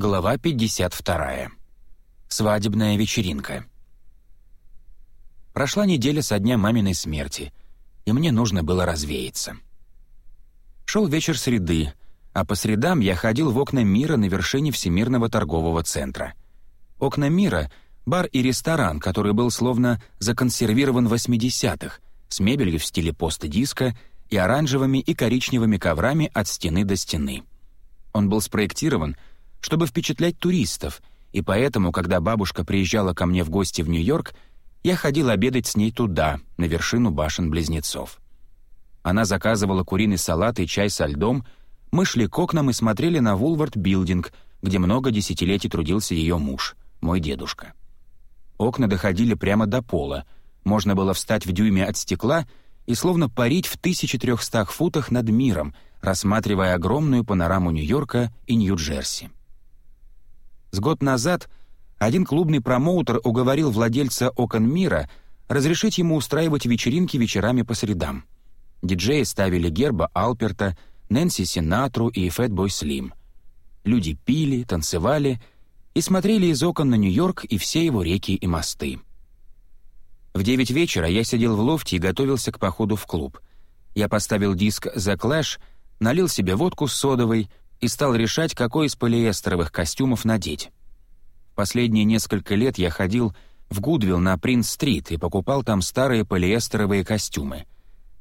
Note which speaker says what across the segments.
Speaker 1: Глава 52. Свадебная вечеринка. Прошла неделя со дня маминой смерти, и мне нужно было развеяться. Шел вечер среды, а по средам я ходил в окна мира на вершине Всемирного торгового центра. Окна мира — бар и ресторан, который был словно законсервирован в 80-х, с мебелью в стиле пост-диска и оранжевыми и коричневыми коврами от стены до стены. Он был спроектирован — чтобы впечатлять туристов, и поэтому, когда бабушка приезжала ко мне в гости в Нью-Йорк, я ходил обедать с ней туда, на вершину башен-близнецов. Она заказывала куриный салат и чай со льдом, мы шли к окнам и смотрели на Вулвард-билдинг, где много десятилетий трудился ее муж, мой дедушка. Окна доходили прямо до пола, можно было встать в дюйме от стекла и словно парить в 1300 футах над миром, рассматривая огромную панораму Нью-Йорка и Нью-Джерси. С год назад один клубный промоутер уговорил владельца «Окон мира» разрешить ему устраивать вечеринки вечерами по средам. Диджеи ставили герба Алперта, Нэнси Синатру и Фэтбой Слим. Люди пили, танцевали и смотрели из окон на Нью-Йорк и все его реки и мосты. В девять вечера я сидел в лофте и готовился к походу в клуб. Я поставил диск «The Clash», налил себе водку с содовой, и стал решать, какой из полиэстеровых костюмов надеть. Последние несколько лет я ходил в Гудвилл на Принц-стрит и покупал там старые полиэстеровые костюмы.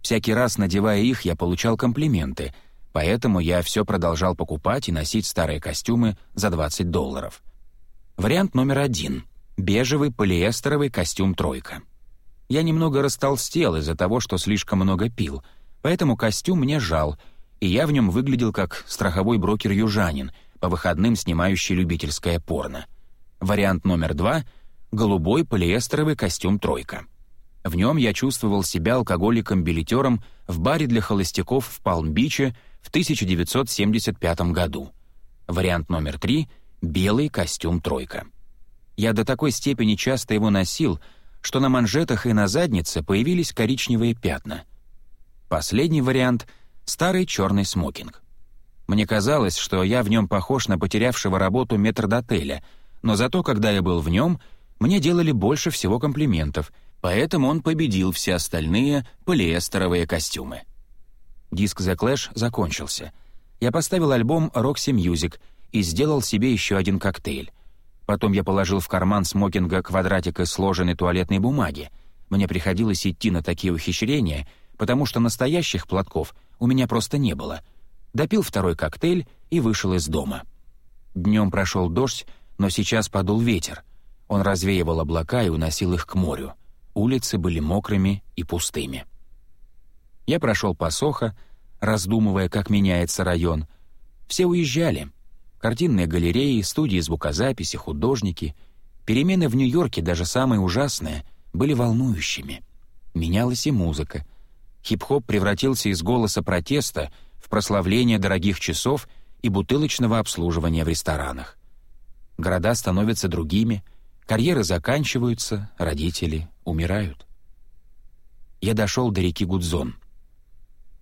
Speaker 1: Всякий раз, надевая их, я получал комплименты, поэтому я все продолжал покупать и носить старые костюмы за 20 долларов. Вариант номер один — бежевый полиэстеровый костюм «тройка». Я немного растолстел из-за того, что слишком много пил, поэтому костюм мне жал — и я в нем выглядел как страховой брокер-южанин, по выходным снимающий любительское порно. Вариант номер два — голубой полиэстеровый костюм «тройка». В нем я чувствовал себя алкоголиком-билетером в баре для холостяков в Палм-Биче в 1975 году. Вариант номер три — белый костюм «тройка». Я до такой степени часто его носил, что на манжетах и на заднице появились коричневые пятна. Последний вариант — старый черный смокинг. Мне казалось, что я в нем похож на потерявшего работу метрдотеля, но зато, когда я был в нем, мне делали больше всего комплиментов, поэтому он победил все остальные полиэстеровые костюмы. Диск The Clash закончился. Я поставил альбом Roxy Music и сделал себе еще один коктейль. Потом я положил в карман смокинга квадратик из сложенной туалетной бумаги. Мне приходилось идти на такие ухищрения, потому что настоящих платков — у меня просто не было. Допил второй коктейль и вышел из дома. Днем прошел дождь, но сейчас подул ветер. Он развеивал облака и уносил их к морю. Улицы были мокрыми и пустыми. Я прошел по Сохо, раздумывая, как меняется район. Все уезжали. Картинные галереи, студии звукозаписи, художники. Перемены в Нью-Йорке, даже самые ужасные, были волнующими. Менялась и музыка — хип-хоп превратился из голоса протеста в прославление дорогих часов и бутылочного обслуживания в ресторанах. Города становятся другими, карьеры заканчиваются, родители умирают. Я дошел до реки Гудзон.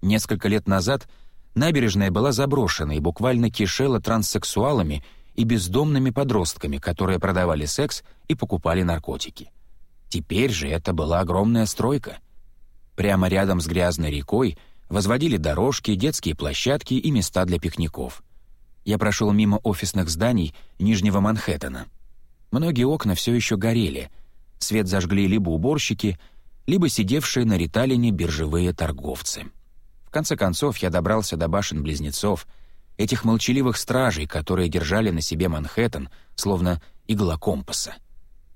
Speaker 1: Несколько лет назад набережная была заброшена и буквально кишела транссексуалами и бездомными подростками, которые продавали секс и покупали наркотики. Теперь же это была огромная стройка — Прямо рядом с грязной рекой возводили дорожки, детские площадки и места для пикников. Я прошел мимо офисных зданий Нижнего Манхэттена. Многие окна все еще горели. Свет зажгли либо уборщики, либо сидевшие на риталине биржевые торговцы. В конце концов я добрался до башен-близнецов, этих молчаливых стражей, которые держали на себе Манхэттен, словно игла компаса.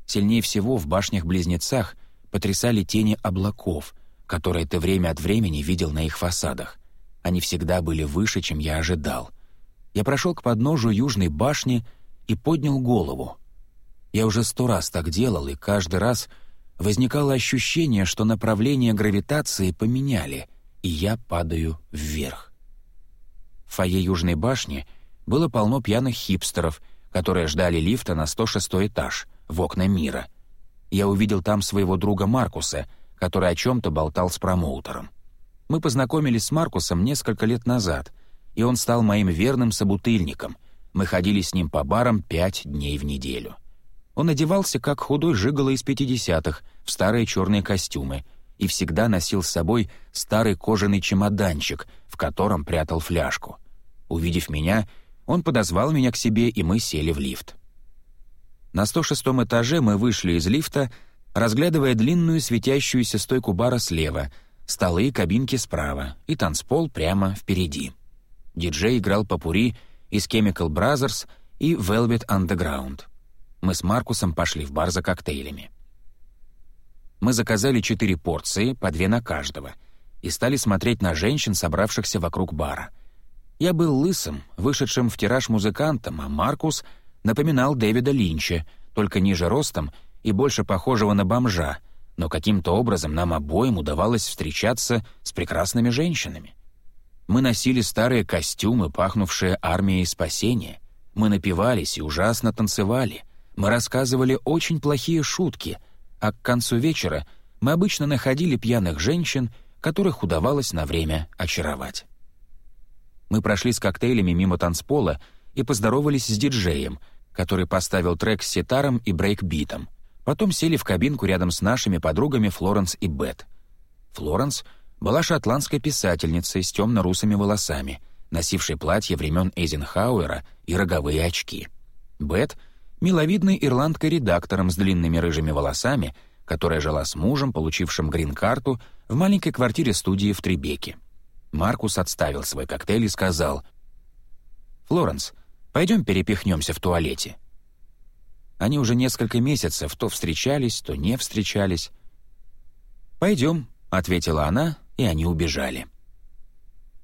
Speaker 1: Сильнее всего в башнях-близнецах потрясали тени облаков, которые ты время от времени видел на их фасадах. Они всегда были выше, чем я ожидал. Я прошел к подножию южной башни и поднял голову. Я уже сто раз так делал, и каждый раз возникало ощущение, что направление гравитации поменяли, и я падаю вверх. В фойе южной башни было полно пьяных хипстеров, которые ждали лифта на 106 этаж, в окна мира. Я увидел там своего друга Маркуса — который о чем-то болтал с промоутером. Мы познакомились с Маркусом несколько лет назад, и он стал моим верным собутыльником, Мы ходили с ним по барам пять дней в неделю. Он одевался, как худой жигало из пятидесятых, в старые черные костюмы, и всегда носил с собой старый кожаный чемоданчик, в котором прятал фляжку. Увидев меня, он подозвал меня к себе, и мы сели в лифт. На 106 этаже мы вышли из лифта, разглядывая длинную светящуюся стойку бара слева, столы и кабинки справа и танцпол прямо впереди. Диджей играл попури из Chemical Brothers и Velvet Underground. Мы с Маркусом пошли в бар за коктейлями. Мы заказали четыре порции, по две на каждого, и стали смотреть на женщин, собравшихся вокруг бара. Я был лысым, вышедшим в тираж музыкантом, а Маркус напоминал Дэвида Линча, только ниже ростом и больше похожего на бомжа, но каким-то образом нам обоим удавалось встречаться с прекрасными женщинами. Мы носили старые костюмы, пахнувшие армией спасения. Мы напивались и ужасно танцевали. Мы рассказывали очень плохие шутки, а к концу вечера мы обычно находили пьяных женщин, которых удавалось на время очаровать. Мы прошли с коктейлями мимо танцпола и поздоровались с диджеем, который поставил трек с ситаром и брейкбитом. Потом сели в кабинку рядом с нашими подругами Флоренс и Бет. Флоренс была шотландской писательницей с темно-русыми волосами, носившей платье времен Эйзенхауэра и роговые очки. Бет — миловидной ирландкой-редактором с длинными рыжими волосами, которая жила с мужем, получившим грин-карту, в маленькой квартире студии в Трайбеке. Маркус отставил свой коктейль и сказал, «Флоренс, пойдем перепихнемся в туалете». Они уже несколько месяцев то встречались, то не встречались. «Пойдем», — ответила она, и они убежали.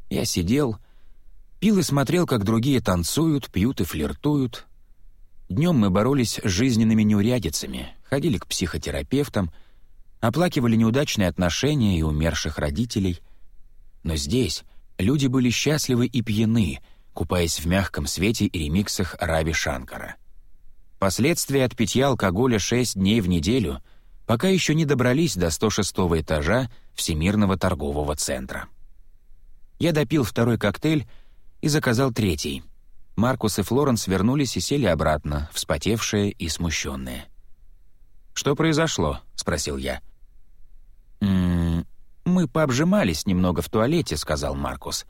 Speaker 1: Я сидел, пил и смотрел, как другие танцуют, пьют и флиртуют. Днем мы боролись с жизненными неурядицами, ходили к психотерапевтам, оплакивали неудачные отношения и умерших родителей. Но здесь люди были счастливы и пьяны, купаясь в мягком свете и ремиксах Рави Шанкара. Последствия от питья алкоголя шесть дней в неделю пока еще не добрались до 106 этажа Всемирного торгового центра. Я допил второй коктейль и заказал третий. Маркус и Флоренс вернулись и сели обратно, вспотевшие и смущенные. «Что произошло?» — спросил я. «М «М-м, -м, «Мы пообжимались немного в туалете», — сказал Маркус.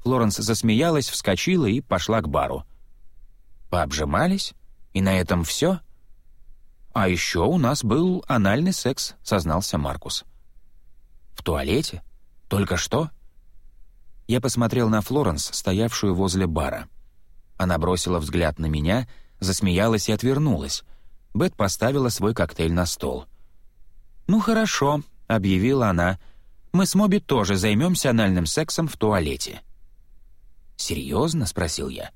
Speaker 1: Флоренс засмеялась, вскочила и пошла к бару. «Пообжимались? И на этом все?» «А еще у нас был анальный секс», — сознался Маркус. «В туалете? Только что?» Я посмотрел на Флоренс, стоявшую возле бара. Она бросила взгляд на меня, засмеялась и отвернулась. Бет поставила свой коктейль на стол. «Ну хорошо», — объявила она, — мы с Моби тоже займемся анальным сексом в туалете». «Серьезно?» — спросил я.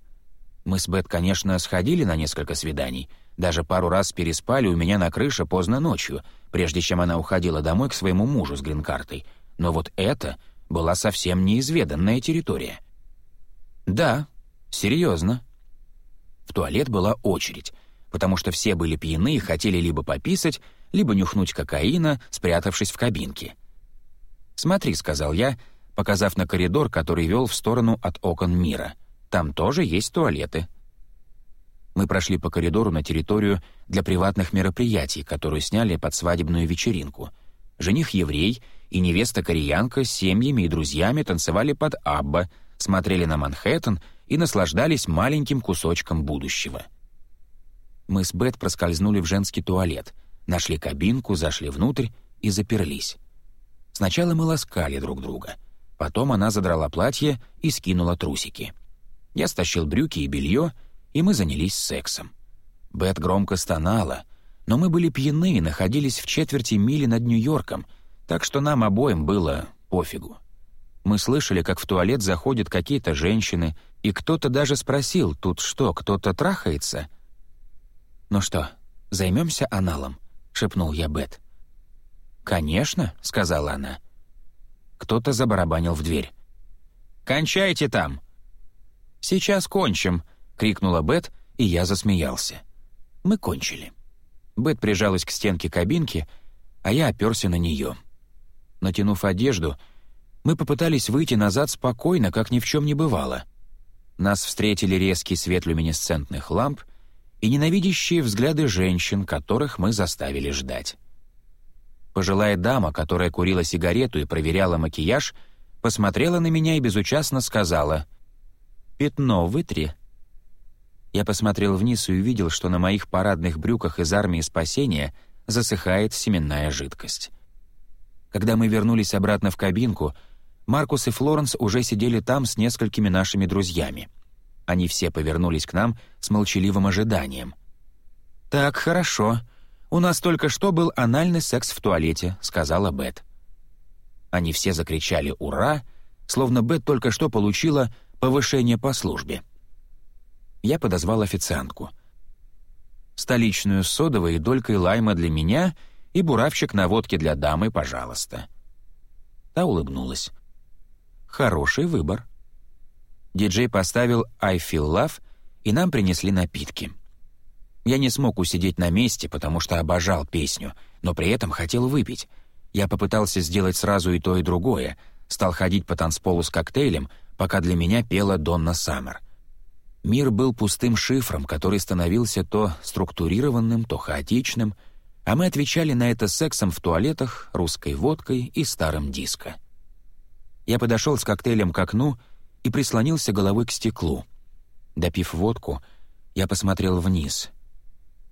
Speaker 1: Мы с Бет, конечно, сходили на несколько свиданий, даже пару раз переспали у меня на крыше поздно ночью, прежде чем она уходила домой к своему мужу с грин-картой. Но вот это была совсем неизведанная территория. «Да, серьезно». В туалет была очередь, потому что все были пьяны и хотели либо пописать, либо нюхнуть кокаина, спрятавшись в кабинке. «Смотри», — сказал я, показав на коридор, который вел в сторону от окон мира. «Там тоже есть туалеты». Мы прошли по коридору на территорию для приватных мероприятий, которую сняли под свадебную вечеринку. Жених-еврей и невеста-кореянка с семьями и друзьями танцевали под Абба, смотрели на Манхэттен и наслаждались маленьким кусочком будущего. Мы с Бет проскользнули в женский туалет, нашли кабинку, зашли внутрь и заперлись. Сначала мы ласкали друг друга. Потом она задрала платье и скинула трусики. Я стащил брюки и белье, и мы занялись сексом. Бет громко стонала, но мы были пьяны и находились в четверти мили над Нью-Йорком, так что нам обоим было пофигу. Мы слышали, как в туалет заходят какие-то женщины, и кто-то даже спросил, тут что, кто-то трахается? «Ну что, займемся аналом?» — шепнул я Бет. «Конечно», — сказала она. Кто-то забарабанил в дверь. «Кончайте там!» «Сейчас кончим!» — крикнула Бет, и я засмеялся. Мы кончили. Бет прижалась к стенке кабинки, а я оперся на нее. Натянув одежду, мы попытались выйти назад спокойно, как ни в чем не бывало. Нас встретили резкий свет люминесцентных ламп и ненавидящие взгляды женщин, которых мы заставили ждать. Пожилая дама, которая курила сигарету и проверяла макияж, посмотрела на меня и безучастно сказала «Пятно вытри». Я посмотрел вниз и увидел, что на моих парадных брюках из армии спасения засыхает семенная жидкость. Когда мы вернулись обратно в кабинку, Маркус и Флоренс уже сидели там с несколькими нашими друзьями. Они все повернулись к нам с молчаливым ожиданием. «Так, хорошо. У нас только что был анальный секс в туалете», — сказала Бет. Они все закричали «Ура!», словно Бет только что получила повышение по службе. Я подозвал официантку. «Столичную содовой и долькой лайма для меня и буравчик на водке для дамы, пожалуйста». Та улыбнулась. «Хороший выбор». Диджей поставил «I feel love», и нам принесли напитки. Я не смог усидеть на месте, потому что обожал песню, но при этом хотел выпить. Я попытался сделать сразу и то, и другое, стал ходить по танцполу с коктейлем, пока для меня пела Донна Саммер. Мир был пустым шифром, который становился то структурированным, то хаотичным, а мы отвечали на это сексом в туалетах, русской водкой и старым диско. Я подошел с коктейлем к окну и прислонился головой к стеклу. Допив водку, я посмотрел вниз.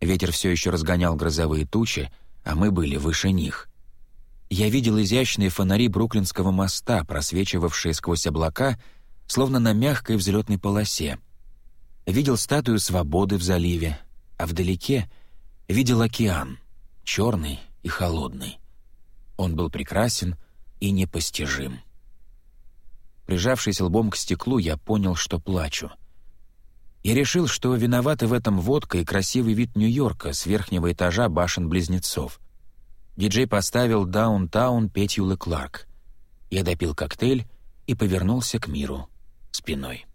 Speaker 1: Ветер все еще разгонял грозовые тучи, а мы были выше них. Я видел изящные фонари Бруклинского моста, просвечивавшие сквозь облака, словно на мягкой взлетной полосе. Видел статую свободы в заливе, а вдалеке видел океан, черный и холодный. Он был прекрасен и непостижим. Прижавшись лбом к стеклу, я понял, что плачу. Я решил, что виноваты в этом водка и красивый вид Нью-Йорка с верхнего этажа башен-близнецов. Диджей поставил «Даунтаун» Петью Кларк. Я допил коктейль и повернулся к миру спиной.